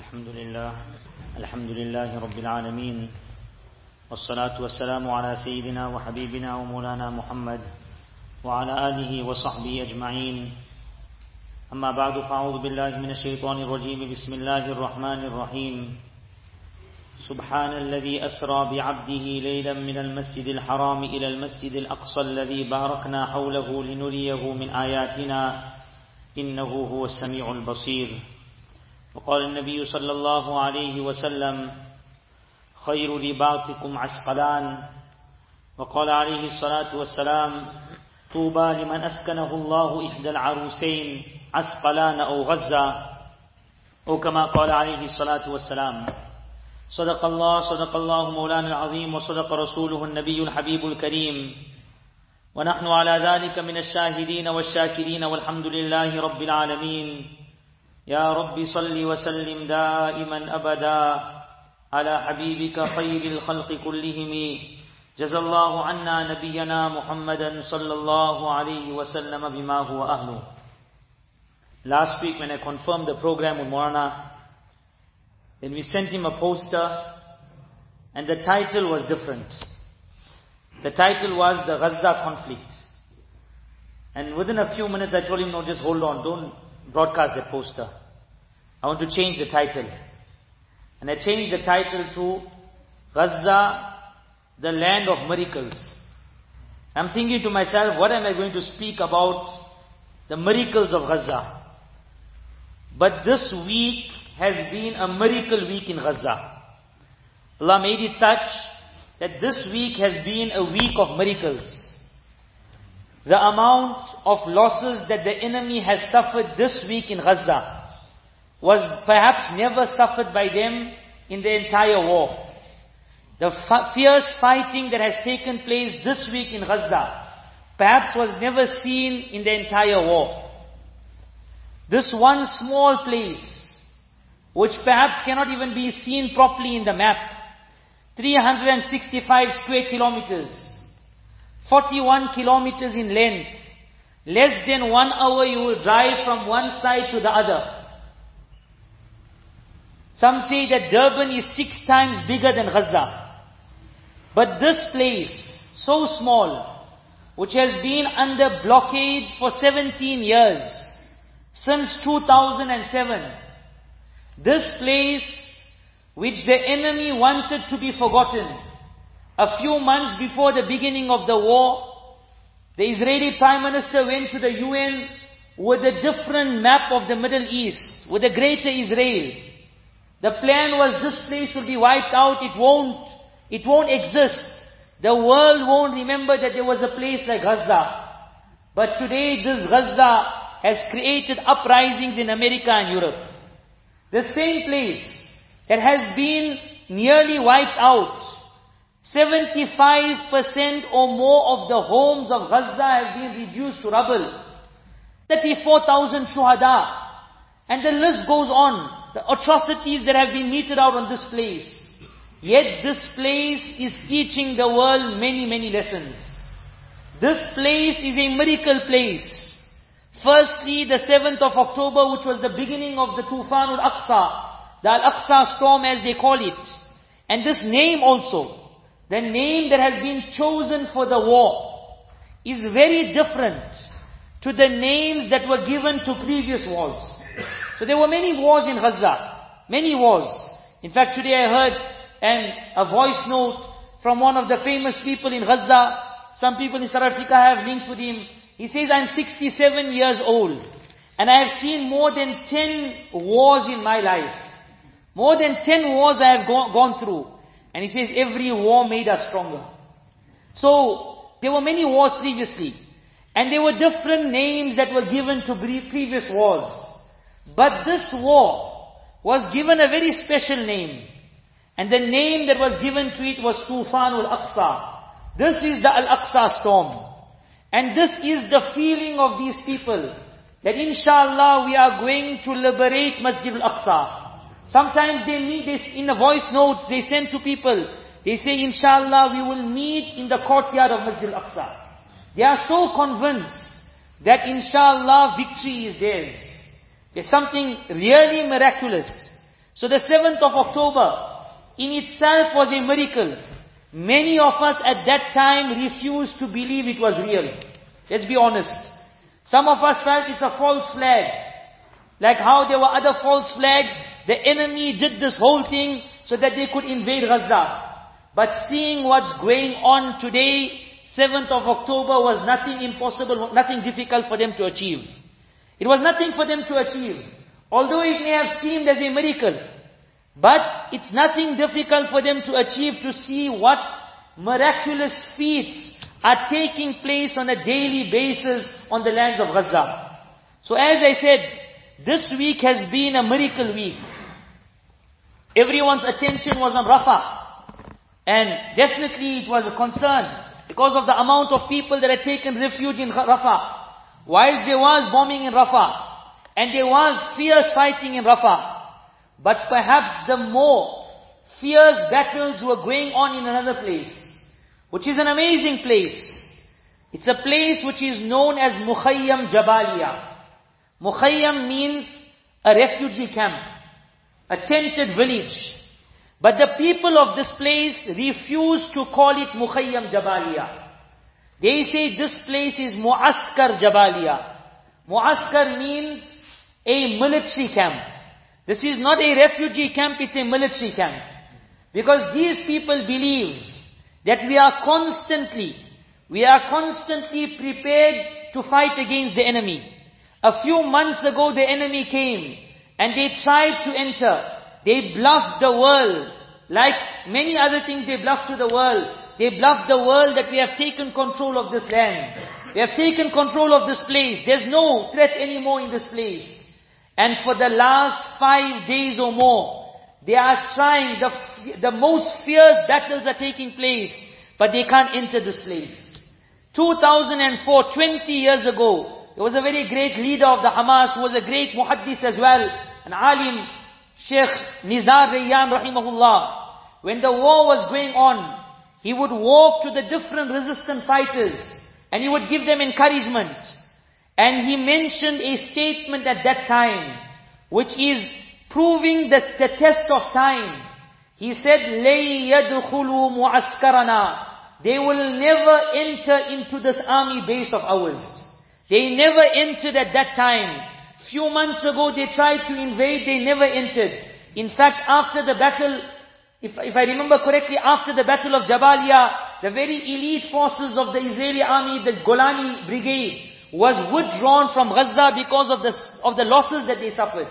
الحمد لله الحمد لله رب العالمين والصلاة والسلام على سيدنا وحبيبنا ومولانا محمد وعلى آله وصحبه أجمعين. أما بعد فأعوذ بالله من الشيطان الرجيم. بسم الله الرحمن الرحيم. سبحان الذي أسرى بعبده ليلا من المسجد الحرام إلى المسجد الأقصى الذي باركنا حوله لنريه من آياتنا إنه هو السميع البصير. وقال النبي صلى الله عليه وسلم خير رباطكم عسقلان. وقال عليه الصلاة والسلام طوبى لمن أسكنه الله إحدى العروسين عسقلان أو غزة أو كما قال عليه الصلاة والسلام صدق الله صدق الله مولانا العظيم وصدق رسوله النبي الحبيب الكريم. ونحن على ذلك من الشاهدين والشاكرين والحمد لله رب العالمين. يا رب صل وسلم دائما أبدا على حبيبك خير الخلق كلهم جزى الله عنا نبينا محمدا صلى الله عليه وسلم بما هو أهله Last week when I confirmed the program with Morana, then we sent him a poster and the title was different. The title was the Gaza conflict. And within a few minutes I told him, no, just hold on, don't broadcast the poster. I want to change the title. And I changed the title to Gaza, the land of miracles. I'm thinking to myself, what am I going to speak about the miracles of Gaza? But this week has been a miracle week in Gaza. Allah made it such that this week has been a week of miracles. The amount of losses that the enemy has suffered this week in Gaza was perhaps never suffered by them in the entire war. The fierce fighting that has taken place this week in Gaza perhaps was never seen in the entire war. This one small place, which perhaps cannot even be seen properly in the map, 365 square kilometers, 41 kilometers in length, less than one hour you will drive from one side to the other. Some say that Durban is six times bigger than Gaza. But this place, so small, which has been under blockade for 17 years, since 2007, this place which the enemy wanted to be forgotten, a few months before the beginning of the war, the Israeli Prime Minister went to the UN with a different map of the Middle East, with a greater Israel. The plan was this place will be wiped out, it won't, it won't exist. The world won't remember that there was a place like Gaza. But today this Gaza has created uprisings in America and Europe. The same place that has been nearly wiped out. 75% or more of the homes of Gaza have been reduced to rubble. 34,000 shuhada. And the list goes on. The atrocities that have been meted out on this place. Yet this place is teaching the world many, many lessons. This place is a miracle place. Firstly, the 7th of October, which was the beginning of the Tufan al-Aqsa, the Al-Aqsa storm as they call it. And this name also, the name that has been chosen for the war, is very different to the names that were given to previous wars. So there were many wars in Gaza, many wars. In fact, today I heard and a voice note from one of the famous people in Gaza. Some people in South Africa have links with him. He says, I'm 67 years old and I have seen more than 10 wars in my life. More than 10 wars I have go- gone through. And he says, every war made us stronger. So, there were many wars previously. And there were different names that were given to previous wars. But this war was given a very special name. And the name that was given to it was Tufan al-Aqsa. This is the Al-Aqsa storm. And this is the feeling of these people. That inshallah we are going to liberate Masjid al-Aqsa. Sometimes they meet this in a voice note they send to people. They say inshallah we will meet in the courtyard of Masjid al-Aqsa. They are so convinced that inshallah victory is theirs. There's something really miraculous. So the 7th of October in itself was a miracle. Many of us at that time refused to believe it was real. Let's be honest. Some of us felt it's a false flag. Like how there were other false flags, the enemy did this whole thing so that they could invade Gaza. But seeing what's going on today, 7th of October was nothing impossible, nothing difficult for them to achieve. It was nothing for them to achieve. Although it may have seemed as a miracle, but it's nothing difficult for them to achieve to see what miraculous feats are taking place on a daily basis on the lands of Gaza. So as I said, this week has been a miracle week. Everyone's attention was on Rafah. And definitely it was a concern because of the amount of people that had taken refuge in Rafah. Whilst there was bombing in Rafah, and there was fierce fighting in Rafah, but perhaps the more fierce battles were going on in another place, which is an amazing place. It's a place which is known as Mukhayyam Jabalia. Mukhayyam means a refugee camp, a tented village. But the people of this place refuse to call it Mukhayyam Jabalia. They say this place is Muaskar Jabalia. Muaskar means a military camp. This is not a refugee camp, it's a military camp. Because these people believe that we are constantly, we are constantly prepared to fight against the enemy. A few months ago the enemy came and they tried to enter. They bluffed the world. Like many other things they bluffed to the world. They bluffed the world that we have taken control of this land. We have taken control of this place. There's no threat anymore in this place. And for the last five days or more, they are trying, the, the most fierce battles are taking place, but they can't enter this place. 2004, 20 years ago, he was a very great leader of the Hamas, who was a great muhaddith as well, an alim, Sheikh Nizar Rayyan rahimahullah. When the war was going on, he would walk to the different resistant fighters and he would give them encouragement. And he mentioned a statement at that time, which is proving the, the test of time. He said, لَيْ يَدْخُلُوا مُعَسْكَرَنَا They will never enter into this army base of ours. They never entered at that time. Few months ago they tried to invade, they never entered. In fact, after the battle, if, if I remember correctly, after the battle of Jabalia, the very elite forces of the Israeli army, the Golani brigade, was withdrawn from Gaza because of the, of the losses that they suffered.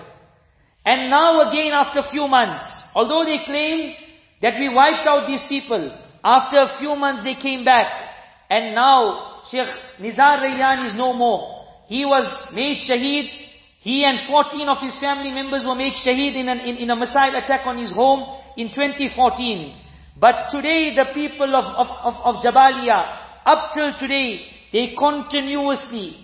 And now again after a few months, although they claim that we wiped out these people, after a few months they came back. And now Sheikh Nizar Rayyan is no more. He was made shaheed he and 14 of his family members were made shaheed in, an, in, in a missile attack on his home in 2014. But today the people of, of, of, of Jabalia, up till today, they continuously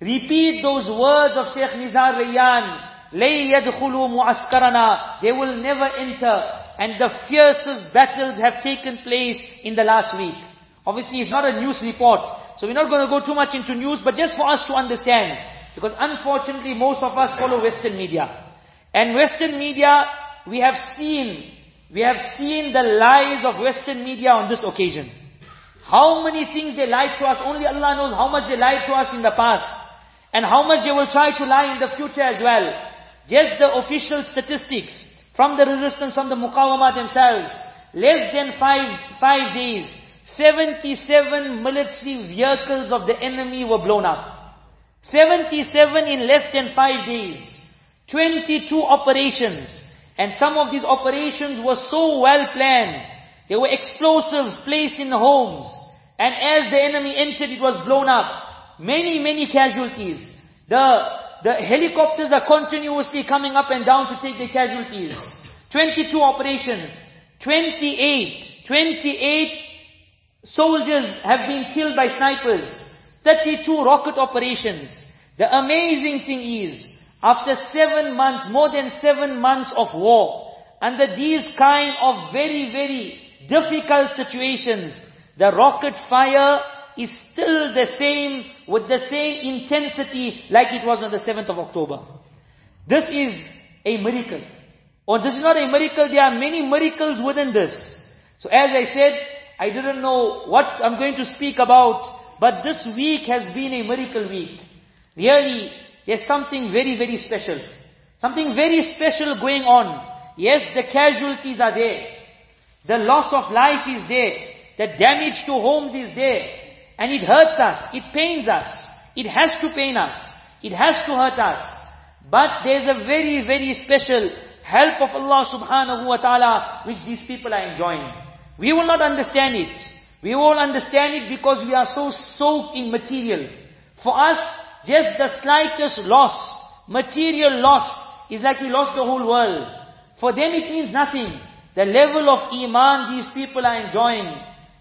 repeat those words of Sheikh Nizar Rayyan, لَيْ يَدْخُلُوا مُعَسْكَرَنَا They will never enter. And the fiercest battles have taken place in the last week. Obviously it's not a news report. So we're not going to go too much into news, but just for us to understand. Because unfortunately most of us follow Western media. And Western media, we have seen, we have seen the lies of Western media on this occasion. How many things they lied to us, only Allah knows how much they lied to us in the past. And how much they will try to lie in the future as well. Just the official statistics from the resistance, from the Muqawama themselves. Less than five, five days, 77 military vehicles of the enemy were blown up. 77 in less than 5 days. 22 operations. And some of these operations were so well planned. There were explosives placed in homes. And as the enemy entered, it was blown up. Many, many casualties. The, the helicopters are continuously coming up and down to take the casualties. 22 operations. 28, 28 soldiers have been killed by snipers. 32 rocket operations. The amazing thing is, after seven months, more than seven months of war, under these kind of very, very difficult situations, the rocket fire is still the same, with the same intensity like it was on the 7th of October. This is a miracle. Or this is not a miracle, there are many miracles within this. So as I said, I didn't know what I'm going to speak about, but this week has been a miracle week. Really, there's something very, very special. Something very special going on. Yes, the casualties are there. The loss of life is there. The damage to homes is there. And it hurts us. It pains us. It has to pain us. It has to hurt us. But there's a very, very special help of Allah subhanahu wa ta'ala which these people are enjoying. We will not understand it. We will understand it because we are so soaked in material. For us, just the slightest loss, material loss, is like we lost the whole world. For them it means nothing. The level of iman these people are enjoying.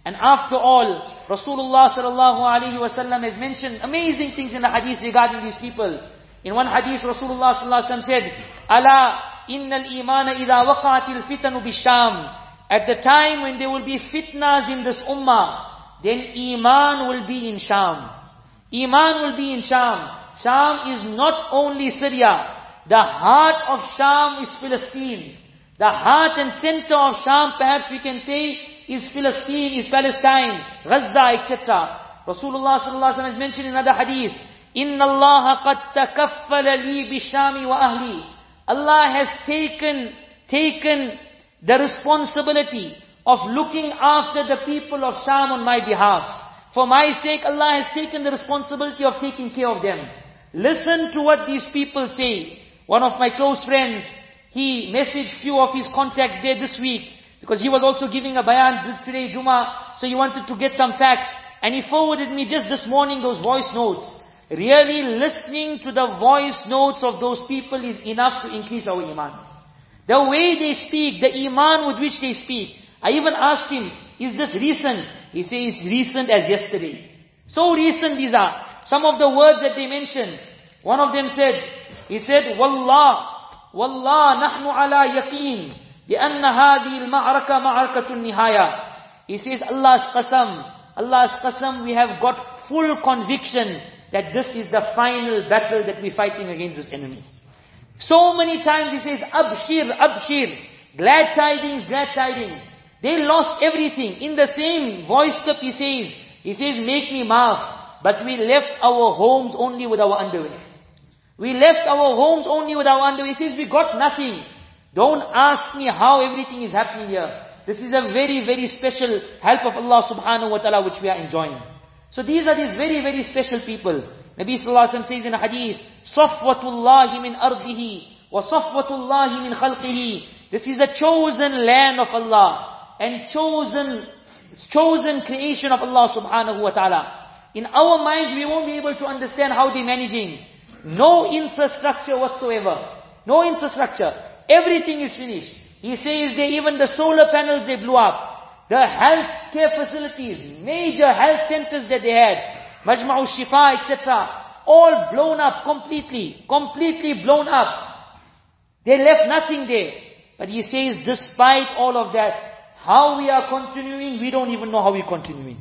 And after all, Rasulullah sallallahu alaihi wasallam has mentioned amazing things in the hadith regarding these people. In one hadith, Rasulullah sallallahu said, "Ala innal imana idha waqa'atil fitanu bisham." At the time when there will be fitnas in this ummah, then Iman will be in Sham. Iman will be in Sham. Sham is not only Syria. The heart of Sham is Palestine. The heart and center of Sham, perhaps we can say, is Palestine, is Palestine, Gaza, etc. Rasulullah sallallahu alaihi has mentioned in another hadith, "Inna Allah qad takaffala li bishami wa. Allah has taken taken the responsibility of looking after the people of Sham on my behalf. For my sake, Allah has taken the responsibility of taking care of them. Listen to what these people say. One of my close friends, he messaged few of his contacts there this week because he was also giving a bayan today, Juma, so he wanted to get some facts. And he forwarded me just this morning those voice notes. Really listening to the voice notes of those people is enough to increase our iman. The way they speak, the iman with which they speak. I even asked him, is this recent? He said it's recent as yesterday. So recent these are. Some of the words that they mentioned. One of them said, he said, Wallah, Wallah, nahnu ala yaqeen, بأن هذه المعركة معركة النهاية. He says, Allah's qasam, Allah's qasam, we have got full conviction that this is the final battle that we're fighting against this enemy. So many times he says, Abshir, Abshir, glad tidings, glad tidings. They lost everything. In the same voice clip he says, he says, make me maaf, but we left our homes only with our underwear. We left our homes only with our underwear. He says, we got nothing. Don't ask me how everything is happening here. This is a very, very special help of Allah subhanahu wa ta'ala which we are enjoying. So these are these very, very special people. Nabi sallallahu alaihi wasallam says in a hadith, "Safwatullahi min ardihi wa safwatullahi min khalqihi." This is a chosen land of Allah and chosen chosen creation of Allah subhanahu wa ta'ala. In our minds we won't be able to understand how they're managing. No infrastructure whatsoever. No infrastructure. Everything is finished. He says they even the solar panels they blew up. The health care facilities, major health centers that they had, Majma'u Shifa, etc. All blown up completely. Completely blown up. They left nothing there. But he says, despite all of that, how we are continuing, we don't even know how we're continuing.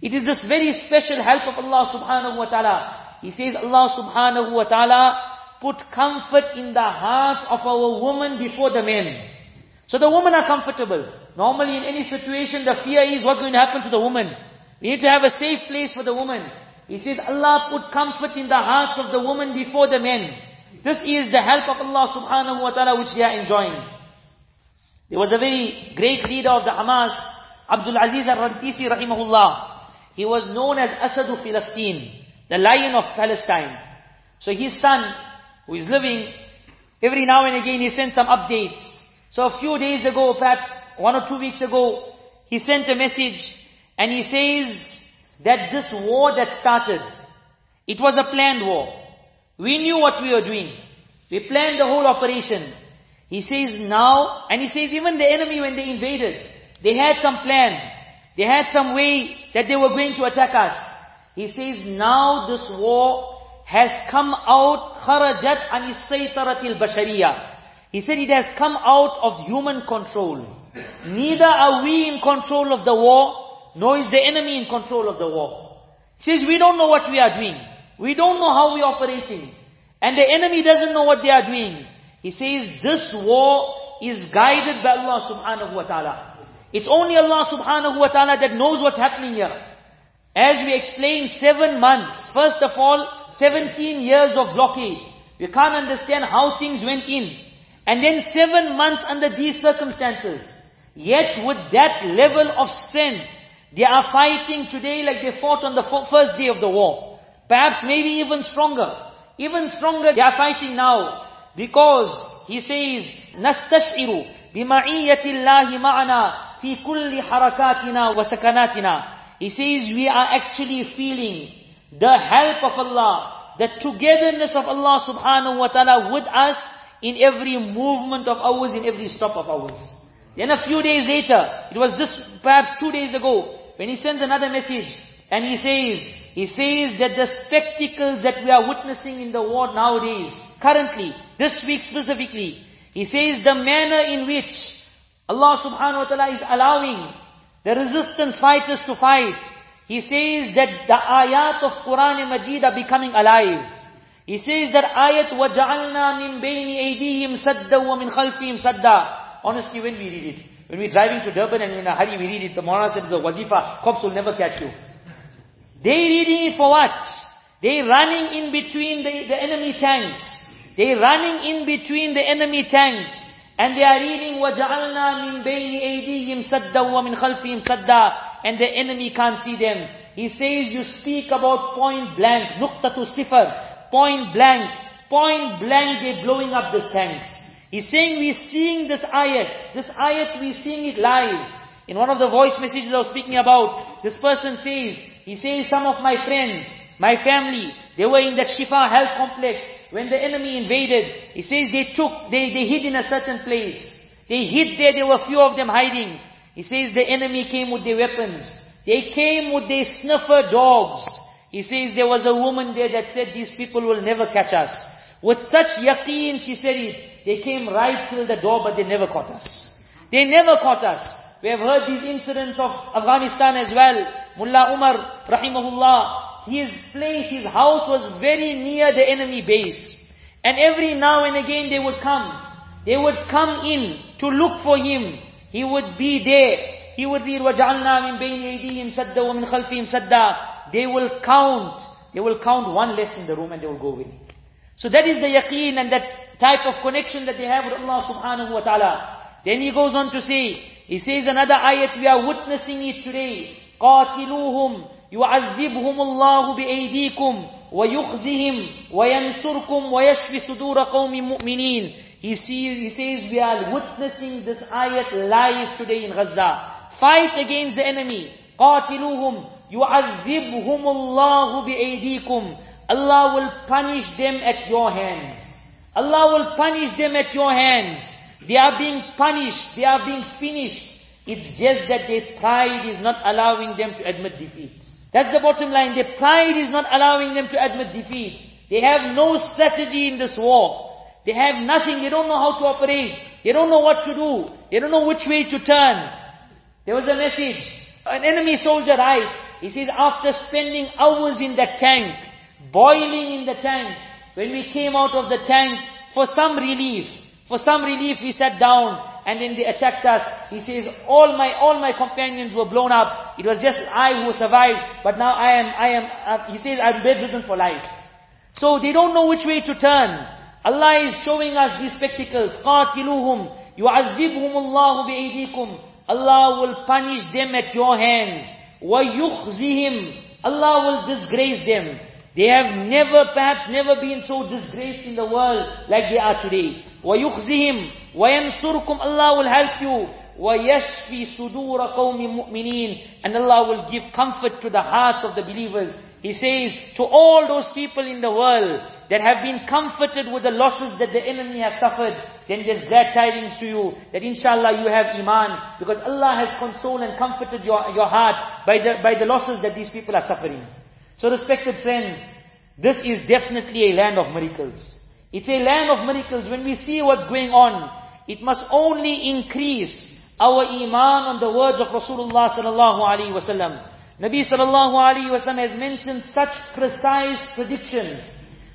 It is this very special help of Allah subhanahu wa ta'ala. He says, Allah subhanahu wa ta'ala put comfort in the hearts of our women before the men. So the women are comfortable. Normally in any situation, the fear is what's going to happen to the woman. We need to have a safe place for the woman. He says, Allah put comfort in the hearts of the woman before the men. This is the help of Allah subhanahu wa ta'ala which they are enjoying. There was a very great leader of the Hamas, Abdul Aziz al-Rantisi rahimahullah. He was known as Asadu Philistine, the lion of Palestine. So his son, who is living, every now and again he sends some updates. So a few days ago, perhaps one or two weeks ago, he sent a message and he says that this war that started, it was a planned war. We knew what we were doing. We planned the whole operation. He says now, and he says even the enemy when they invaded, they had some plan. They had some way that they were going to attack us. He says now this war has come out kharajat an saytaratil bashariya. He said it has come out of human control. Neither are we in control of the war, nor is the enemy in control of the war. He says we don't know what we are doing. We don't know how we are operating. And the enemy doesn't know what they are doing. He says this war is guided by Allah subhanahu wa ta'ala. It's only Allah subhanahu wa ta'ala that knows what's happening here. As we explained, seven months. First of all, 17 years of blockade. We can't understand how things went in. And then seven months under these circumstances. Yet with that level of strength, they are fighting today like they fought on the first day of the war. Perhaps maybe even stronger. Even stronger they are fighting now. Because he says, نستشعر بمعية الله معنا في كل حركاتنا وسكناتنا. He says we are actually feeling the help of Allah, the togetherness of Allah subhanahu wa ta'ala with us in every movement of ours, in every stop of ours. Then a few days later, it was just perhaps two days ago, when he sends another message, and he says, he says that the spectacles that we are witnessing in the war nowadays, currently, this week specifically, he says the manner in which Allah subhanahu wa ta'ala is allowing the resistance fighters to fight. He says that the ayat of Quran and Majid are becoming alive. He says that ayat وَجَعَلْنَا مِن بَيْنِ أَيْدِيهِمْ سَدًّا وَمِنْ خَلْفِهِمْ سَدًّا Honestly, when we read it, when we're driving to Durban and in a hurry we read it, the Maulana said the wazifa, cops will never catch you. They reading it for what? They running in between the, the enemy tanks. They running in between the enemy tanks. And they are reading, وَجَعَلْنَا مِن بَيْنِ أَيْدِيهِمْ سَدًّا وَمِنْ خَلْفِهِمْ سَدًّا And the enemy can't see them. He says, you speak about point blank, nuqtatu sifar, point blank, point blank, they're blowing up the tanks. He's saying we're seeing this ayat. This ayat, we're seeing it live. In one of the voice messages I was speaking about, this person says, he says some of my friends, my family, they were in that Shifa health complex when the enemy invaded. He says they took, they, they hid in a certain place. They hid there, there were few of them hiding. He says the enemy came with their weapons. They came with their sniffer dogs. He says there was a woman there that said these people will never catch us. With such yaqeen, she said it. They came right till the door, but they never caught us. They never caught us. We have heard these incidents of Afghanistan as well. Mullah Umar, rahimahullah, his place, his house was very near the enemy base. And every now and again they would come. They would come in to look for him. He would be there. He would read, وَجَعَلْنَا مِن بَيْنِ أَيْدِيهِمْ سَدًّا وَمِنْ خَلْفِهِمْ سَدًّا They will count. They will count one less in the room and they will go away. So that is the yaqeen and that type of connection that they have with Allah subhanahu wa ta'ala. Then he goes on to say, he says another ayat, we are witnessing it today. قَاتِلُوهُمْ يُعَذِّبْهُمُ اللَّهُ بِأَيْدِيكُمْ وَيُخْزِهِمْ وَيَنْصُرْكُمْ وَيَشْفِ صُدُورَ قَوْمٍ مُؤْمِنِينَ he, sees, he says we are witnessing this ayat live today in Gaza. Fight against the enemy. قَاتِلُوهُمْ يُعَذِّبْهُمُ اللَّهُ بِأَيْدِيكُمْ Allah will punish them at your hands. Allah will punish them at your hands. They are being punished. They are being finished. It's just that their pride is not allowing them to admit defeat. That's the bottom line. Their pride is not allowing them to admit defeat. They have no strategy in this war. They have nothing. They don't know how to operate. They don't know what to do. They don't know which way to turn. There was a message. An enemy soldier writes, he says, after spending hours in the tank, boiling in the tank, when we came out of the tank, for some relief, for some relief we sat down, and then they attacked us. He says, all my, all my companions were blown up. It was just I who survived, but now I am, I am, uh, he says, I'm bedridden for life. So they don't know which way to turn. Allah is showing us these spectacles. قَاتِلُوهُمْ يُعَذِّبْهُمُ اللَّهُ بِأَيْدِيكُمْ Allah will punish them at your hands. وَيُخْزِهِمْ Allah will disgrace them. They have never, perhaps never been so disgraced in the world like they are today. وَيُخْزِهِمْ وَيَنْصُرْكُمْ Allah will help you. وَيَشْفِي صُدُورَ قَوْمٍ مُؤْمِنِينَ And Allah will give comfort to the hearts of the believers. He says, to all those people in the world that have been comforted with the losses that the enemy have suffered, then there's glad tidings to you that inshallah you have iman because Allah has consoled and comforted your, your heart by the, by the losses that these people are suffering. So respected friends, this is definitely a land of miracles. It's a land of miracles. When we see what's going on, it must only increase our iman on the words of Rasulullah sallallahu alaihi wasallam. Nabi sallallahu alaihi wasallam has mentioned such precise predictions,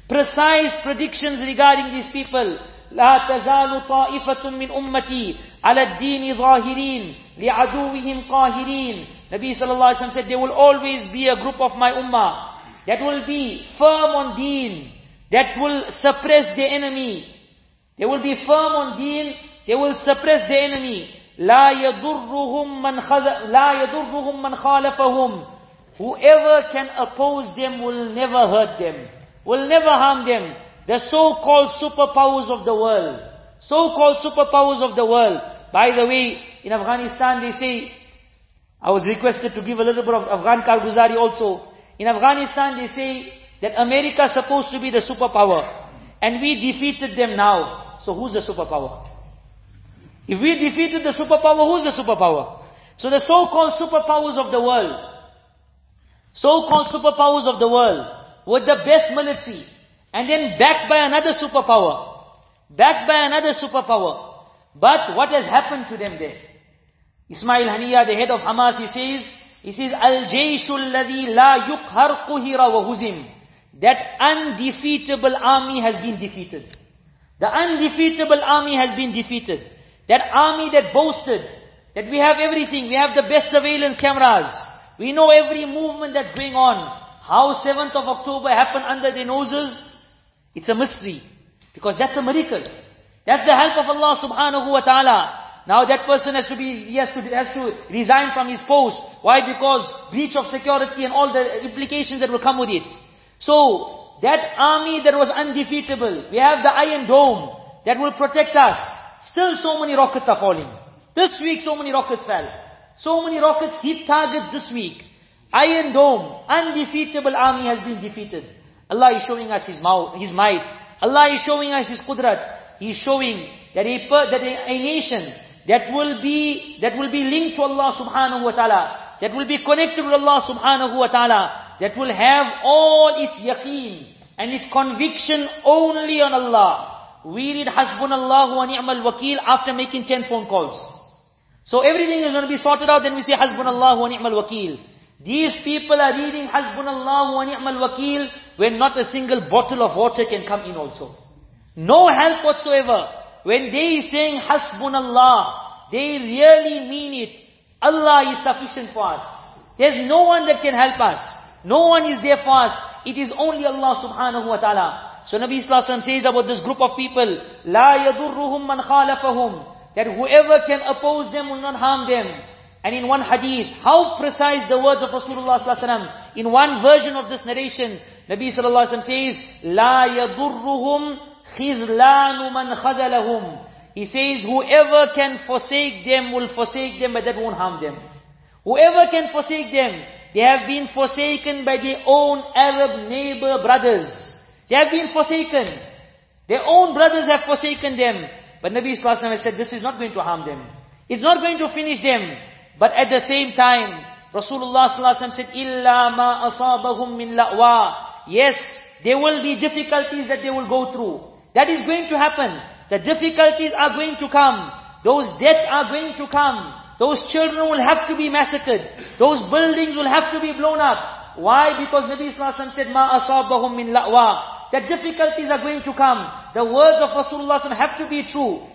precise predictions regarding these people. لا تزال طائفة من أمتي على الدين ظاهرين لعدوهم قاهرين Nabi sallallahu alayhi wa said, there will always be a group of my ummah that will be firm on deen, that will suppress the enemy. They will be firm on deen, they will suppress the enemy. لا يضرهم من لا يضرهم من خالفهم Whoever can oppose them will never hurt them, will never harm them. The so-called superpowers of the world, so-called superpowers of the world. By the way, in Afghanistan they say, I was requested to give a little bit of Afghan Karguzari also. In Afghanistan they say that America is supposed to be the superpower. And we defeated them now. So who's the superpower? If we defeated the superpower, who's the superpower? So the so-called superpowers of the world, so-called superpowers of the world, with the best military, and then backed by another superpower, backed by another superpower. But what has happened to them there? Ismail Haniya, the head of Hamas, he says, he says, Al-Jayshul ladhi la yukhar quhira wa huzim. That undefeatable army has been defeated. The undefeatable army has been defeated. That army that boasted that we have everything, we have the best surveillance cameras, we know every movement that's going on. How 7th of October happened under their noses, it's a mystery. Because that's a miracle. That's the help of Allah subhanahu wa ta'ala. Now that person has to be, he has to, has to resign from his post. Why? Because breach of security and all the implications that will come with it. So, that army that was undefeatable, we have the Iron Dome that will protect us. Still so many rockets are falling. This week so many rockets fell. So many rockets hit targets this week. Iron Dome, undefeatable army has been defeated. Allah is showing us His, mouth, his might. Allah is showing us His qudrat. He is showing that a, that a, a nation that will be, that will be linked to Allah subhanahu wa ta'ala, that will be connected with Allah subhanahu wa ta'ala, that will have all its yaqeen and its conviction only on Allah. We read Hasbunallahu wa ni'mal wakil after making 10 phone calls. So everything is going to be sorted out, then we say Hasbunallahu wa ni'mal wakil. These people are reading Hasbunallahu wa ni'mal wakil when not a single bottle of water can come in also. No help whatsoever. When they saying Hasbunallah, they really mean it. Allah is sufficient for us. There's no one that can help us. No one is there for us. It is only Allah subhanahu wa ta'ala. So Nabi Wasallam says about this group of people, لا يضرهم من خالفهم that whoever can oppose them will not harm them. And in one hadith, how precise the words of Rasulullah sallallahu In one version of this narration, Nabi sallallahu alaihi wasallam says, لا يضرهم خذلان من خذلهم. He says, whoever can forsake them will forsake them, but that won't harm them. Whoever can forsake them, they have been forsaken by their own Arab neighbor brothers. They have been forsaken. Their own brothers have forsaken them. But Nabi Sallallahu has said, this is not going to harm them. It's not going to finish them. But at the same time, Rasulullah Sallallahu said, إِلَّا مَا أَصَابَهُم مِّن لَأْوَى Yes, there will be difficulties that they will go through. That is going to happen. The difficulties are going to come. Those deaths are going to come. Those children will have to be massacred. Those buildings will have to be blown up. Why? Because Nabi Sallallahu Alaihi Wasallam said, مَا أَصَابَهُم مِّن لَأْوَى that difficulties are going to come. The words of Rasulullah have to be true.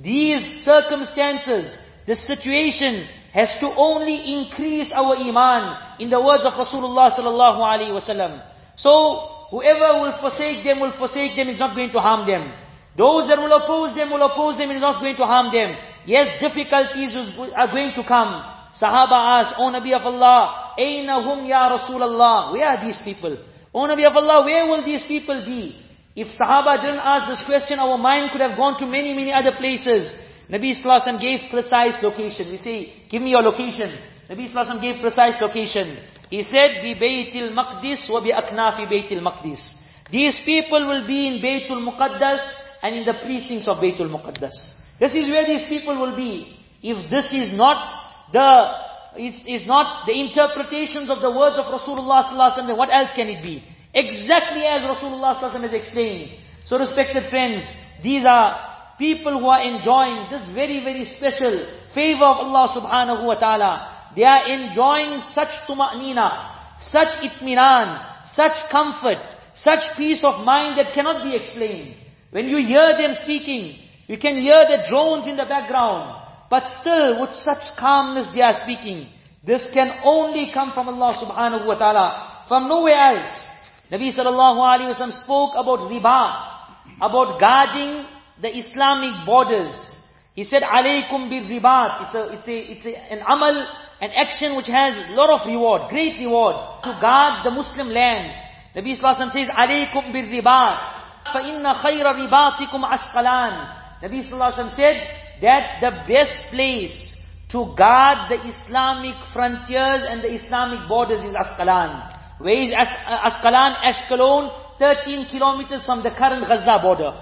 These circumstances, this situation has to only increase our iman in the words of Rasulullah sallallahu alaihi wasallam. So, whoever will forsake them will forsake them, it's not going to harm them. Those that will oppose them will oppose them, it's not going to harm them. Yes, difficulties are going to come. Sahaba asked, O Nabi of Allah, Aina hum ya Rasulullah? Where are these people? O Nabi of Allah, where will these people be? If Sahaba didn't ask this question, our mind could have gone to many, many other places. Nabi Sallallahu gave precise location. We say, give me your location. Nabi Sallallahu gave precise location. He said, bi Baytil Maqdis wa bi aknafi Baytil Maqdis. These people will be in Baytul Muqaddas and in the precincts of Baytul Muqaddas. This is where these people will be. If this is not the is, is not the interpretations of the words of Rasulullah sallallahu then what else can it be? Exactly as Rasulullah sallallahu alaihi is explaining. So respected friends, these are people who are enjoying this very, very special favor of Allah subhanahu wa ta'ala. They are enjoying such tuma'nina, such itminan, such comfort, such peace of mind that cannot be explained. When you hear them speaking, you can hear the drones in the background. But still, with such calmness they are speaking. This can only come from Allah subhanahu wa ta'ala. From nowhere else. Nabi sallallahu alayhi wa spoke about ribat. About guarding the Islamic borders. He said, alaykum bir ribat. It's, a, it's, a, it's a, an amal, an action which has a lot of reward, great reward. To guard the Muslim lands. Nabi sallallahu says, alaykum bir ribat. فَإِنَّ خَيْرَ رِبَاطِكُمْ عَسْقَلَانِ Nabi Sallallahu Alaihi Wasallam said that the best place to guard the Islamic frontiers and the Islamic borders is Asqalan. Where is As Asqalan, Ashkelon? 13 kilometers from the current Gaza border.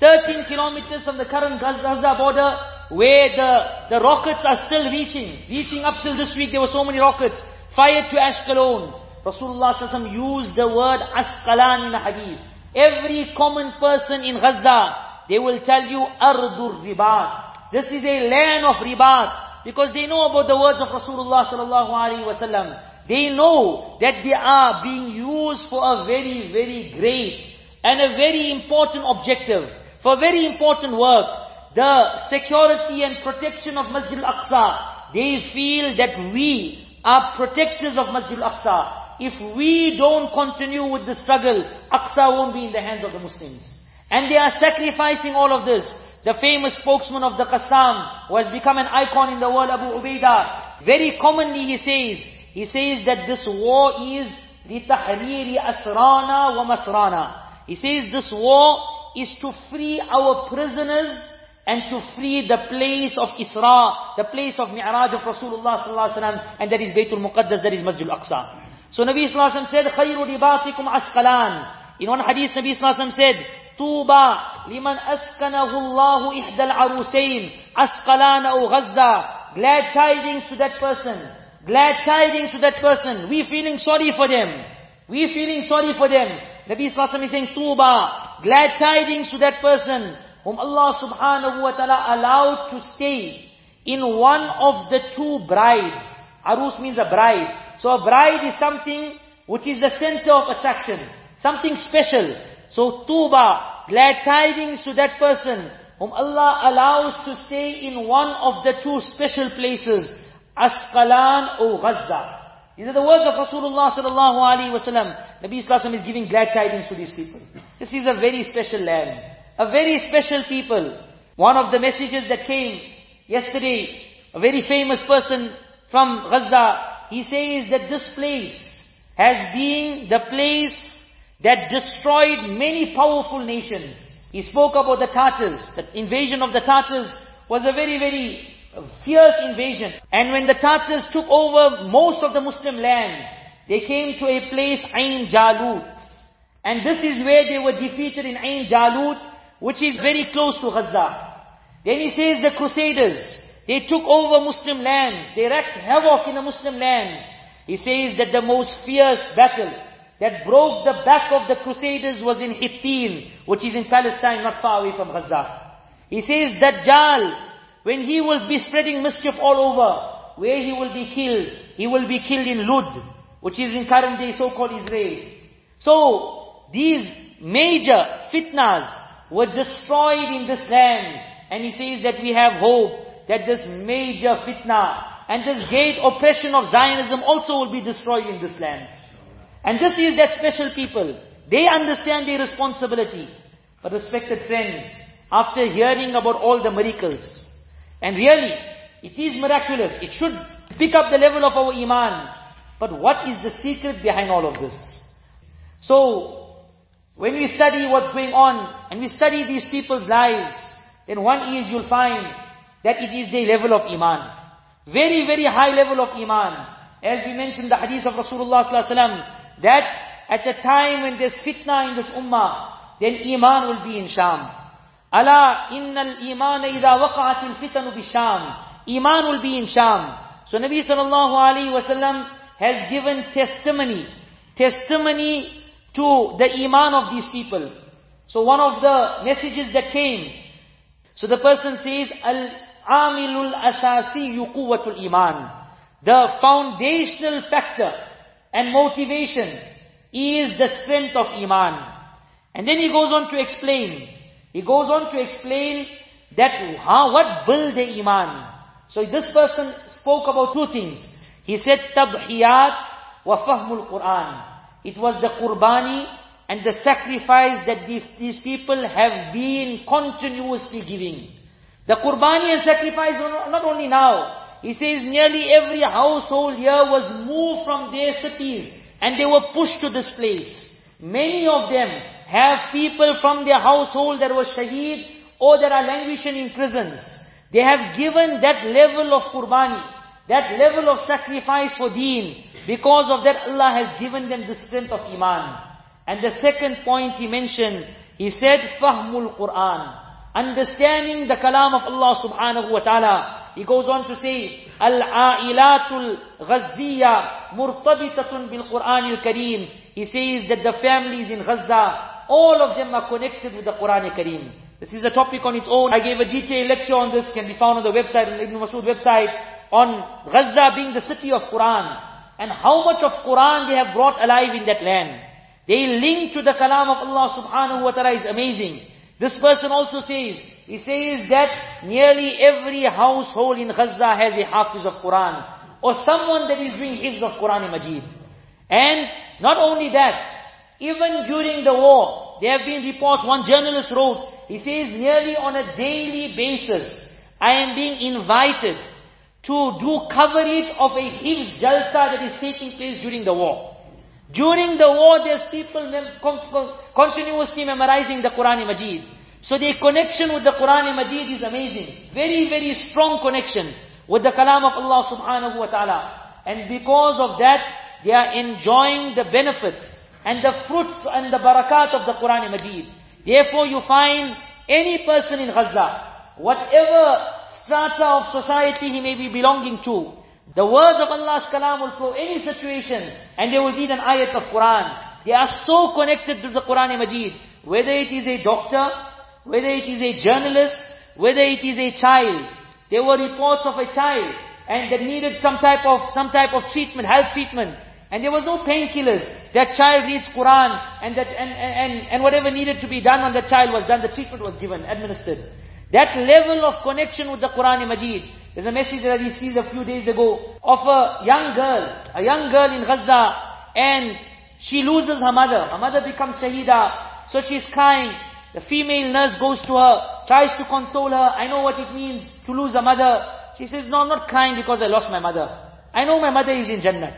13 kilometers from the current Gaza border, where the, the rockets are still reaching. Reaching up till this week, there were so many rockets fired to Ashkelon. Rasulullah used the word Asqalan in the hadith. Every common person in Gaza, they will tell you, Ardur Ribat. This is a land of Ribat. Because they know about the words of Rasulullah wasallam. They know that they are being used for a very, very great and a very important objective. For very important work The security and protection of Masjid al-Aqsa. They feel that we are protectors of Masjid al-Aqsa. If we don't continue with the struggle, Aqsa won't be in the hands of the Muslims. And they are sacrificing all of this. The famous spokesman of the Qassam, who has become an icon in the world, Abu Ubaidah, very commonly he says, he says that this war is لِتَحْرِيرِ أَسْرَانَا وَمَسْرَانَا He says this war is to free our prisoners and to flee the place of Isra, the place of Mi'raj of Rasulullah sallallahu alaihi wasallam, and that is Baytul Muqaddas, that is Masjid al-Aqsa. So Nabi sallallahu alaihi wasallam said, "Khayru ribatikum asqalan." In one hadith, Nabi sallallahu alaihi wasallam said, "Tuba liman askanahu Allahu ihda al-arusayn, asqalan aw Gaza." Glad tidings to that person. Glad tidings to that person. We feeling sorry for them. We feeling sorry for them. Nabi sallallahu alaihi wasallam is saying, "Tuba." Glad tidings to that person whom Allah subhanahu wa ta'ala allowed to stay in one of the two brides Arus means a bride so a bride is something which is the center of attraction something special so Tuba, glad tidings to that person whom Allah allows to stay in one of the two special places, Asqalan or Gaza. These are the words of Rasulullah sallallahu alaihi wasallam. Nabi Islam is giving glad tidings to these people. This is a very special land. A very special people. One of the messages that came yesterday, a very famous person from Gaza, he says that this place has been the place that destroyed many powerful nations. He spoke about the Tatars. The invasion of the Tatars was a very, very fierce invasion. And when the Tatars took over most of the Muslim land, they came to a place, Ain Jalut. And this is where they were defeated in Ain Jalut, which is very close to Gaza. Then he says the Crusaders, they took over Muslim lands. They wreaked havoc in the Muslim lands. He says that the most fierce battle that broke the back of the Crusaders was in Hittin, which is in Palestine, not far away from Gaza. He says that Dajjal, when he will be spreading mischief all over, where he will be killed, he will be killed in Lud, which is in current day so-called Israel. So, these major fitnas were destroyed in this land. And he says that we have hope that this major fitna and this great oppression of Zionism also will be destroyed in this land. And this is that special people. They understand their responsibility. But respected friends, after hearing about all the miracles, and really, it is miraculous. It should pick up the level of our iman. But what is the secret behind all of this? So, when we study what's going on, and we study these people's lives, then one is you'll find that it is the level of iman. Very, very high level of iman. As we mentioned the hadith of Rasulullah wasallam, that at the time when there's fitna in this ummah, then iman will be in Sham. Ala innal iman idha waqa'at al fitanu bi Sham. Iman will be in Sham. So Nabi sallallahu alayhi wasallam has given testimony, testimony to the iman of these people. So one of the messages that came, so the person says, Al-amilul asasi yuquwatul iman. The foundational factor and motivation is the strength of Iman. And then he goes on to explain. He He goes on to explain that how, what build the iman. So this person spoke about two things. He said, تضحيات وفهم القرآن. It was the qurbani and the sacrifice that these, people have been continuously giving. The qurbani and sacrifice not only now. He says nearly every household here was moved from their cities and they were pushed to this place. Many of them have people from their household that were shaheed or that are languishing in prisons. They have given that level of qurbani, that level of sacrifice for deen. Because of that Allah has given them the strength of iman. And the second point he mentioned, he said, Fahmul Quran. Understanding the kalam of Allah subhanahu wa ta'ala. He goes on to say, Al-a'ilatul ghazziya murtabitatun bil Quran al-Kareem. He says that the families in Gaza, all of them are connected with the Quran al-Kareem. This is a topic on its own. I gave a detailed lecture on this, can be found on the website, on Ibn Masud website, on Gaza being the city of Quran. And how much of Quran they have brought alive in that land. They link to the kalam of Allah subhanahu wa ta'ala is amazing. This person also says, he says that nearly every household in Gaza has a hafiz of Quran. Or someone that is doing hifz of Quran in Majid. And not only that, even during the war, there have been reports, one journalist wrote, he says nearly on a daily basis, I am being invited to do coverage of a hifz jalsa that is taking place during the war. During the war, there's people continuously memorizing the Quran Majid. So their connection with the Quran Majid is amazing. Very, very strong connection with the kalam of Allah subhanahu wa ta'ala. And because of that, they are enjoying the benefits and the fruits and the barakat of the Quran Majid. Therefore you find any person in Gaza, whatever strata of society he may be belonging to, the words of Allah's kalam will flow any situation and they will read an ayat of Quran. They are so connected to the Quran Majid. Whether it is a doctor, whether it is a journalist, whether it is a child. There were reports of a child and that needed some type of, some type of treatment, health treatment. And there was no painkillers. That child reads Quran and that, and, and, and whatever needed to be done on the child was done. The treatment was given, administered. That level of connection with the Quran Majid. There's a message that I received a few days ago of a young girl, a young girl in Gaza, and she loses her mother. Her mother becomes Shahida, so she's crying. The female nurse goes to her, tries to console her. I know what it means to lose a mother. She says, no, I'm not crying because I lost my mother. I know my mother is in Jannat.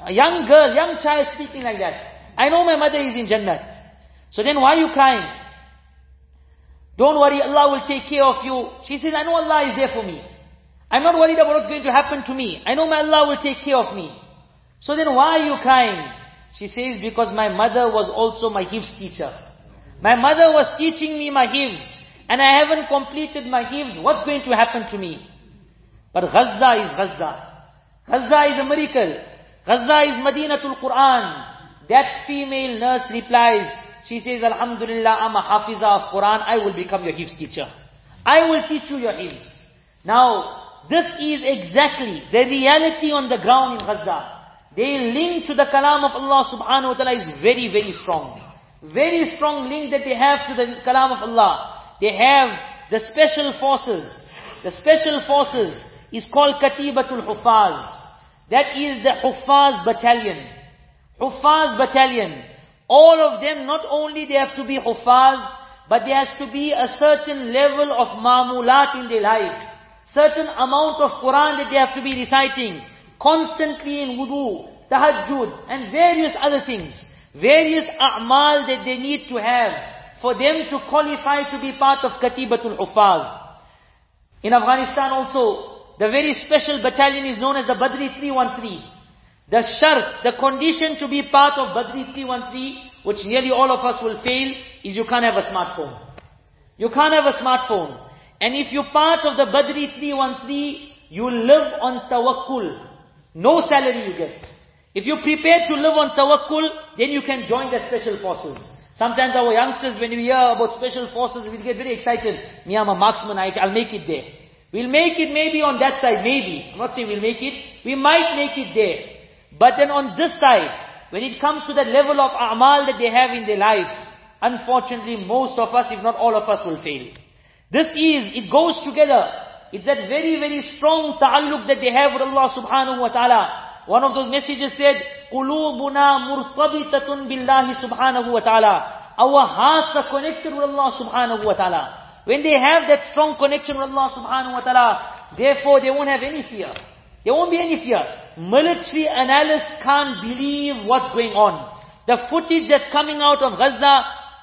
A young girl, young child speaking like that. I know my mother is in Jannat. So then why are you crying? Don't worry, Allah will take care of you. She says, I know Allah is there for me. I'm not worried about what's going to happen to me. I know my Allah will take care of me. So then why are you crying? She says, because my mother was also my hifz teacher. My mother was teaching me my hifz, and I haven't completed my hifz. What's going to happen to me? But Gaza is Gaza. Gaza is a miracle. Gaza is Madinatul Quran. That female nurse replies, she says, Alhamdulillah, I'm a hafiza of Quran, I will become your hifz teacher. I will teach you your hifz. Now, this is exactly the reality on the ground in Gaza. They link to the kalam of Allah subhanahu wa ta'ala is very, very strong. Very strong link that they have to the kalam of Allah. They have the special forces. The special forces is called Katibatul Hufaz. That is the Hufaz battalion. Hufaz battalion. All of them, not only they have to be Hufaz, but there has to be a certain level of mamulat in their life. Certain amount of Quran that they have to be reciting. Constantly in wudu, tahajjud, and various other things. Various a'mal that they need to have for them to qualify to be part of Katibatul Hufaz. In Afghanistan also, the very special battalion is known as the Badri 313. The shart, the condition to be part of Badri 313, which nearly all of us will fail, is you can't have a smartphone. You can't have a smartphone. And if you're part of the Badri 313, you live on tawakkul. No salary you get. If you're prepared to live on tawakkul, then you can join that special forces. Sometimes our youngsters, when we hear about special forces, we get very excited. Me, I'm a marksman, I, I'll make it there. We'll make it maybe on that side, maybe. I'm not saying we'll make it. We might make it there. But then on this side, when it comes to that level of a'mal that they have in their life, unfortunately most of us, if not all of us will fail. This is, it goes together. It's that very, very strong ta'alluq that they have with Allah subhanahu wa ta'ala. One of those messages said, قُلُوبُنَا مُرْتَبِطَةٌ بِاللَّهِ subhanahu wa ta'ala. Our hearts are connected with Allah subhanahu wa ta'ala. When they have that strong connection with Allah subhanahu wa ta'ala, therefore they won't have any fear. There won't be any fear. Military analysts can't believe what's going on. The footage that's coming out of Gaza,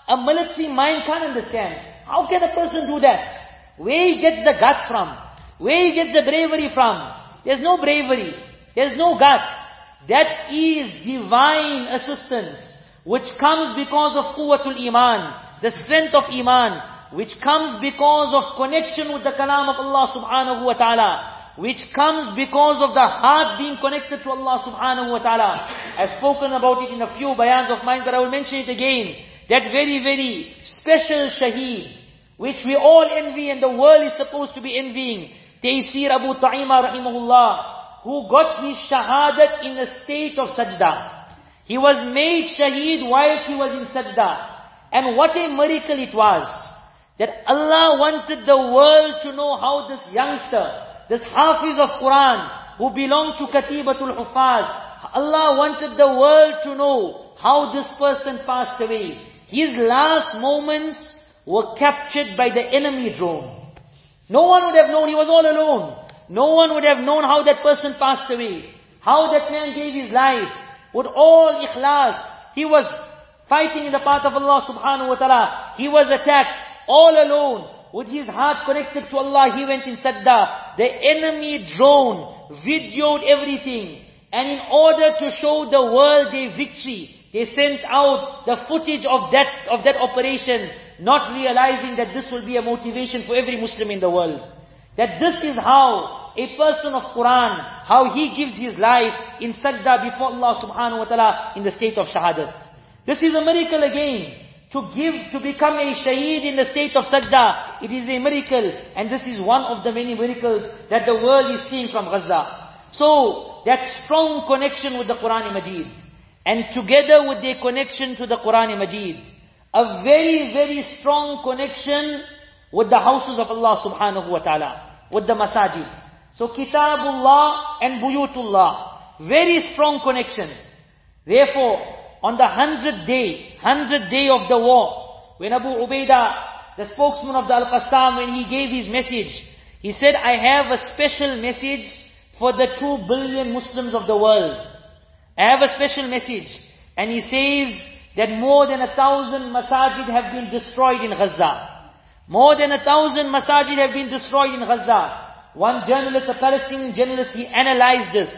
a military mind can't understand. How can a person do that? Where he gets the guts from? Where he gets the bravery from? There's no bravery. There's no guts. That is divine assistance, which comes because of quwwatul iman, the strength of iman, which comes because of connection with the kalam of Allah subhanahu wa ta'ala, which comes because of the heart being connected to Allah subhanahu wa ta'ala. I've spoken about it in a few bayans of mine, but I will mention it again. That very, very special shaheed, which we all envy and the world is supposed to be envying. Taysir Abu Ta'ima rahimahullah, who got his shahadat in a state of sajda. He was made shaheed while he was in sajda. And what a miracle it was. That Allah wanted the world to know how this youngster, this Hafiz of Quran, who belonged to Katibatul Hufaz, Allah wanted the world to know how this person passed away. His last moments were captured by the enemy drone. No one would have known, he was all alone. No one would have known how that person passed away. How that man gave his life. With all ikhlas. He was fighting in the path of Allah subhanahu wa ta'ala. He was attacked all alone. With his heart connected to Allah, he went in sajda. The enemy drone videoed everything. And in order to show the world their victory, they sent out the footage of that, of that operation, not realizing that this will be a motivation for every Muslim in the world. That this is how a person of Quran, how he gives his life in sajda before Allah subhanahu wa ta'ala in the state of shahadat. This is a miracle again. To give, to become a shaheed in the state of sajda, it is a miracle. And this is one of the many miracles that the world is seeing from Gaza. So, that strong connection with the Quran Majid. And together with their connection to the Quran Majid, a very, very strong connection with the houses of Allah subhanahu wa ta'ala, with the masajid. So Kitabullah and Buyutullah, very strong connection. Therefore, on the hundredth day, hundredth day of the war, when Abu Ubaidah, the spokesman of the Al-Qassam, when he gave his message, he said, I have a special message for the two billion Muslims of the world. I have a special message. And he says that more than a thousand masajid have been destroyed in Gaza. More than a thousand masajid have been destroyed in Gaza. One journalist, a Palestinian journalist, he analyzed this.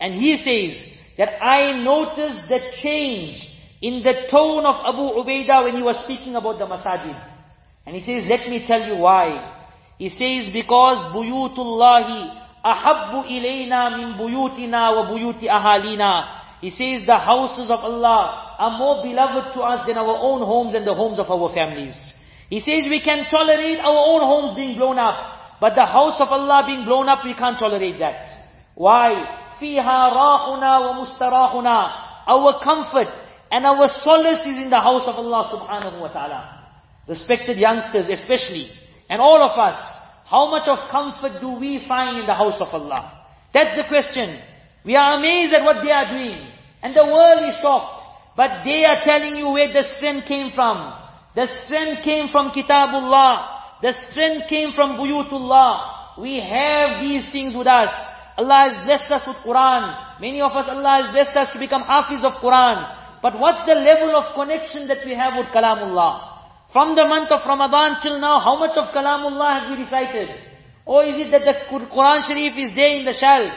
And he says that I noticed the change in the tone of Abu Ubaidah when he was speaking about the masajid. And he says, let me tell you why. He says, because buyutullahi ahabbu ilayna min buyutina wa buyuti ahalina. He says the houses of Allah are more beloved to us than our own homes and the homes of our families. He says we can tolerate our own homes being blown up, but the house of Allah being blown up, we can't tolerate that. Why? فِيهَا رَاحُنَا وَمُسْتَرَاحُنَا Our comfort and our solace is in the house of Allah subhanahu wa ta'ala. Respected youngsters especially, and all of us, how much of comfort do we find in the house of Allah? That's the question. We are amazed at what they are doing. And the world is shocked. But they are telling you where the strength came from. The strength came from Kitabullah. The strength came from Buyutullah. We have these things with us. Allah has blessed us with Quran. Many of us, Allah has blessed us to become Hafiz of Quran. But what's the level of connection that we have with Kalamullah? From the month of Ramadan till now, how much of Kalamullah have we recited? Or is it that the Quran Sharif is there in the shelf?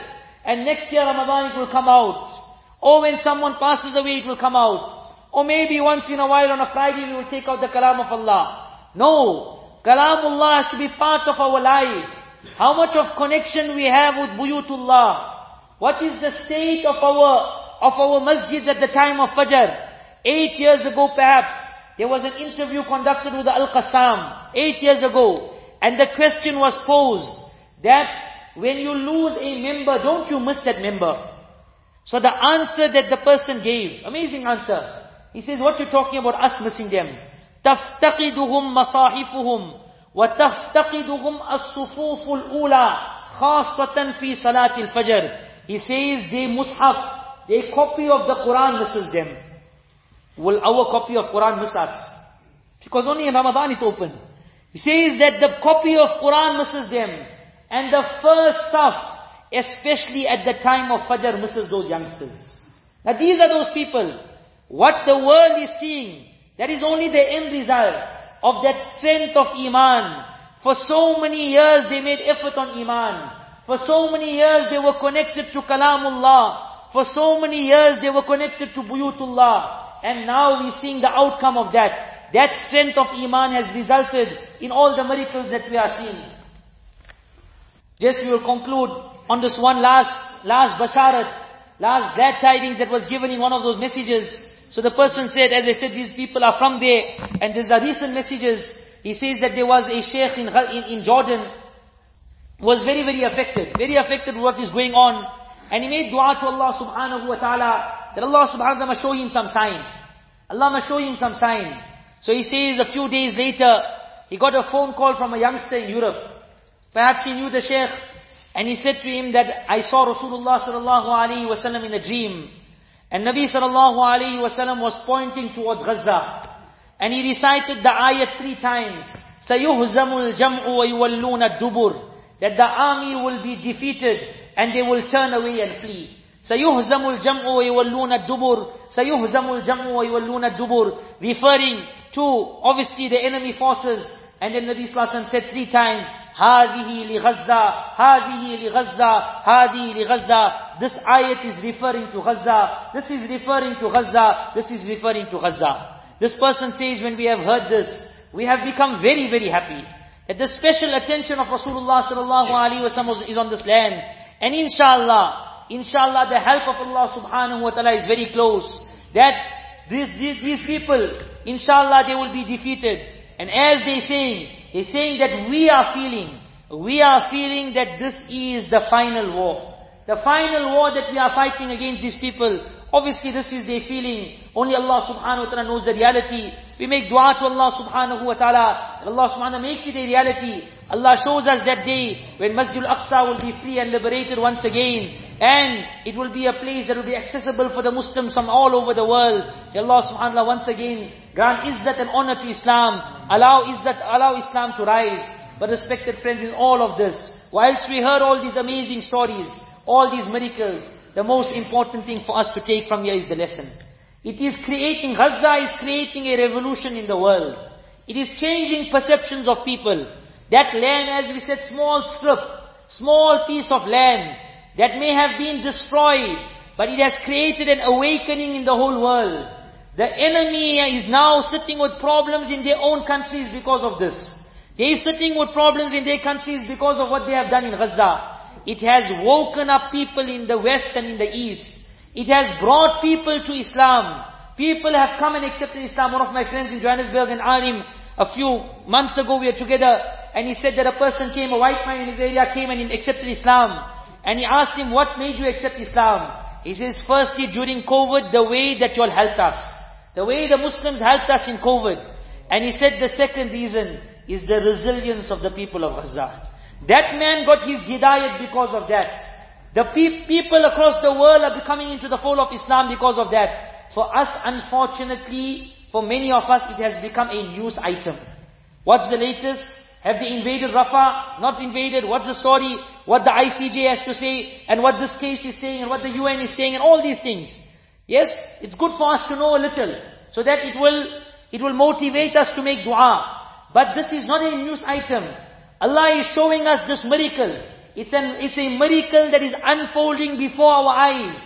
And next year Ramadan it will come out. Or when someone passes away it will come out. Or maybe once in a while on a Friday we will take out the Kalam of Allah. No. Kalamullah has to be part of our life. How much of connection we have with Buyutullah. What is the state of our, of our masjids at the time of Fajr? Eight years ago perhaps, there was an interview conducted with the Al-Qassam. Eight years ago. And the question was posed that when you lose a member, don't you miss that member? So the answer that the person gave, amazing answer. He says, what you talking about us missing them? تفتقدهم مصاحفهم وتفتقدهم الصفوف الأولى خاصة في صلاة الفجر He says the mushaf, the copy of the Quran misses them. Will our copy of Quran miss us? Because only in Ramadan it's open. He says that the copy of Quran misses them. And the first saf, especially at the time of Fajr, misses those youngsters. Now these are those people. What the world is seeing, that is only the end result of that strength of Iman. For so many years they made effort on Iman. For so many years they were connected to Kalamullah. For so many years they were connected to Buyutullah. And now we're seeing the outcome of that. That strength of Iman has resulted in all the miracles that we are seeing. Just we will conclude on this one last, last basharat, last glad tidings that was given in one of those messages. So the person said, as I said, these people are from there, and there's a recent messages. He says that there was a sheikh in, in, in Jordan, was very, very affected, very affected with what is going on. And he made dua to Allah subhanahu wa ta'ala, that Allah subhanahu wa ta'ala show him some sign. Allah must show him some sign. So he says a few days later, he got a phone call from a youngster in Europe. Perhaps he knew the sheikh, and he said to him that I saw Rasulullah sallallahu alaihi wasallam in a dream. And Nabi sallallahu alayhi wasallam was pointing towards Gaza. And he recited the ayat three times. سَيُهْزَمُ الْجَمْعُ وَيُوَلُّونَ الدُّبُرِ That the army will be defeated and they will turn away and flee. سَيُهْزَمُ الْجَمْعُ وَيُوَلُّونَ الدُّبُرِ سَيُهْزَمُ الْجَمْعُ وَيُوَلُّونَ الدُّبُرِ Referring to, obviously, the enemy forces. And then Nabi Sallallahu said three times, هذه لغزة هذه لغزة هذه لغزة This ayat is referring to Gaza. This is referring to Gaza. This is referring to Gaza. This person says when we have heard this, we have become very, very happy. That the special attention of Rasulullah sallallahu alaihi wasallam is on this land. And inshallah, inshallah the help of Allah subhanahu wa ta'ala is very close. That these, these, these people, inshallah they will be defeated. And as they say, they're saying that we are feeling, we are feeling that this is the final war. The final war that we are fighting against these people. Obviously this is their feeling. Only Allah subhanahu wa ta'ala knows the reality. We make dua to Allah subhanahu wa ta'ala. Allah subhanahu wa ta'ala makes it a reality. Allah shows us that day when Masjid al-Aqsa will be free and liberated once again. And it will be a place that will be accessible for the Muslims from all over the world. Allah subhanahu wa ta'ala once again grant izzat and honor to Islam. Allow izzat, allow Islam to rise. But respected friends, in all of this, whilst we heard all these amazing stories, all these miracles, the most important thing for us to take from here is the lesson. It is creating, Gaza is creating a revolution in the world. It is changing perceptions of people. That land, as we said, small strip, small piece of land, that may have been destroyed, but it has created an awakening in the whole world. The enemy is now sitting with problems in their own countries because of this. They are sitting with problems in their countries because of what they have done in Gaza. It has woken up people in the west and in the east. It has brought people to Islam. People have come and accepted Islam. One of my friends in Johannesburg and Alim, a few months ago we were together, and he said that a person came, a white man in his area came and accepted Islam. And he asked him, what made you accept Islam? He says, firstly, during COVID, the way that you all helped us. The way the Muslims helped us in COVID. And he said the second reason is the resilience of the people of Gaza. That man got his hidayat because of that. The pe people across the world are coming into the fold of Islam because of that. For us, unfortunately, for many of us, it has become a news item. What's the latest? Have they invaded Rafah? Not invaded? What's the story? What the ICJ has to say? And what this case is saying? And what the UN is saying? And all these things. Yes, it's good for us to know a little. So that it will, it will motivate us to make dua. But this is not a news item. Allah is showing us this miracle. It's, an, it's a miracle that is unfolding before our eyes.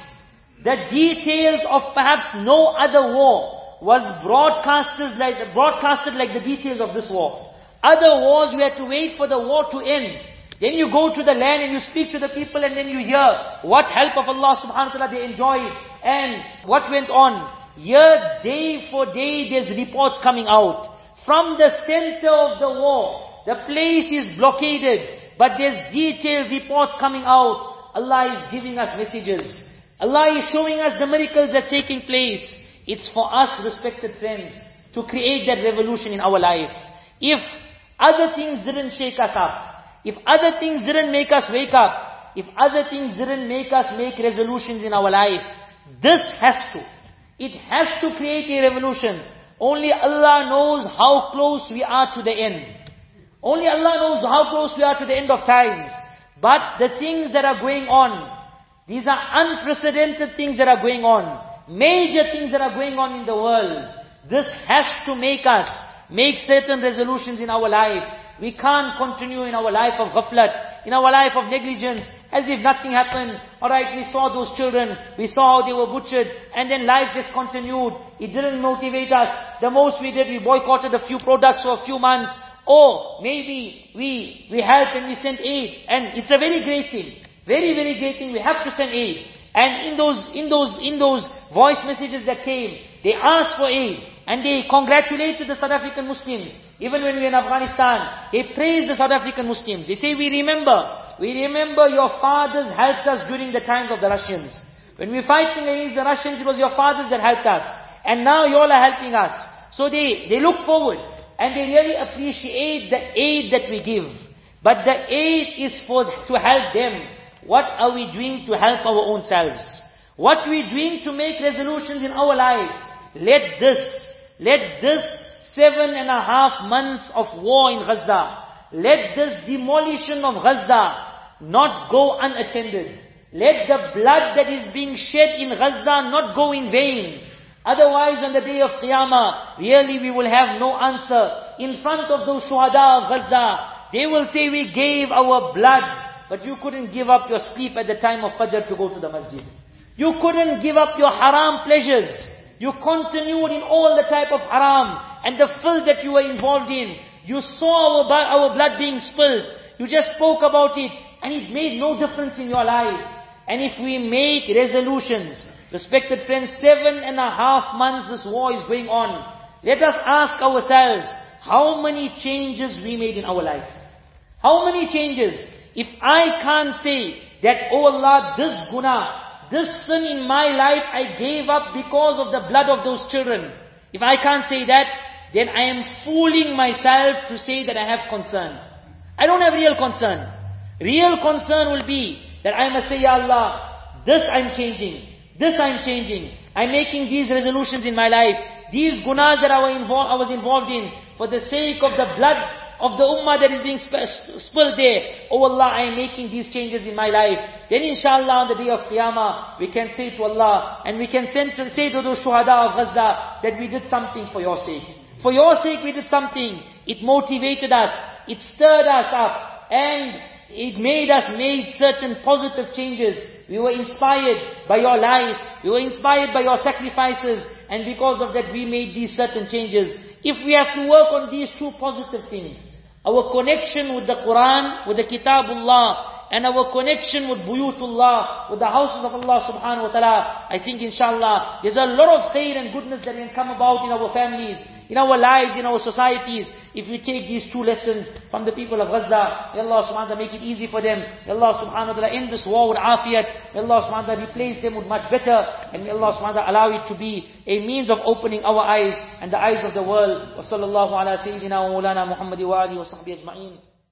The details of perhaps no other war was broadcasted like, broadcasted like the details of this war. Other wars we had to wait for the war to end. Then you go to the land and you speak to the people and then you hear what help of Allah subhanahu wa ta'ala they enjoyed and what went on. Year, day for day, there's reports coming out. From the center of the war, the place is blockaded, but there's detailed reports coming out. Allah is giving us messages. Allah is showing us the miracles that are taking place. It's for us, respected friends, to create that revolution in our life. If other things didn't shake us up, if other things didn't make us wake up, if other things didn't make us make resolutions in our life, this has to. It has to create a revolution. Only Allah knows how close we are to the end. Only Allah knows how close we are to the end of times. But the things that are going on, these are unprecedented things that are going on. Major things that are going on in the world. This has to make us make certain resolutions in our life. We can't continue in our life of ghaflat, in our life of negligence, as if nothing happened. Alright, we saw those children, we saw how they were butchered, and then life just continued. It didn't motivate us. The most we did, we boycotted a few products for a few months. Or maybe we, we helped and we sent aid. And it's a very great thing. Very, very great thing. We have to send aid. And in those, in those, in those voice messages that came, they asked for aid. And they congratulated the South African Muslims. Even when we were in Afghanistan, they praised the South African Muslims. They say, we remember, we remember your fathers helped us during the times of the Russians. When we were fighting against the Russians, it was your fathers that helped us. And now you all are helping us. So they, they look forward. And they really appreciate the aid that we give. But the aid is for, to help them. What are we doing to help our own selves? What are we doing to make resolutions in our life? Let this, let this seven and a half months of war in Gaza, let this demolition of Gaza not go unattended. Let the blood that is being shed in Gaza not go in vain. Otherwise on the day of Qiyamah, really we will have no answer. In front of those shuhada of Gaza, they will say we gave our blood, but you couldn't give up your sleep at the time of Fajr to go to the masjid. You couldn't give up your haram pleasures. You continued in all the type of haram and the filth that you were involved in. You saw our, our blood being spilled. You just spoke about it and it made no difference in your life. And if we make resolutions, respected friends, seven and a half months this war is going on. Let us ask ourselves, how many changes we made in our life? How many changes? If I can't say that, oh Allah, this guna, this sin in my life I gave up because of the blood of those children. If I can't say that, then I am fooling myself to say that I have concern. I don't have real concern. Real concern will be that I must say, Ya Allah, this I'm changing. This I'm changing. I'm making these resolutions in my life. These gunas that I, I was involved in, for the sake of the blood of the ummah that is being spilled there. Oh Allah, I am making these changes in my life. Then inshallah on the day of Qiyamah, we can say to Allah, and we can to, say to those shuhada of Gaza, that we did something for your sake. For your sake we did something. It motivated us. It stirred us up. And it made us make certain positive changes. We were inspired by your life. We were inspired by your sacrifices. And because of that we made these certain changes. If we have to work on these two positive things, our connection with the Quran, with the Kitabullah, and our connection with Buyutullah, with the houses of Allah subhanahu wa ta'ala, I think inshallah, there's a lot of khair and goodness that can come about in our families, in our lives, in our societies, if we take these two lessons from the people of Gaza. May Allah subhanahu wa ta'ala make it easy for them. May Allah subhanahu wa ta'ala end this war with afiyat. May Allah subhanahu wa ta'ala replace them with much better. And may Allah subhanahu wa ta'ala allow it to be a means of opening our eyes and the eyes of the world. Wa sallallahu ala sayyidina wa Muhammadi wa alihi wa sahbihi ajma'in.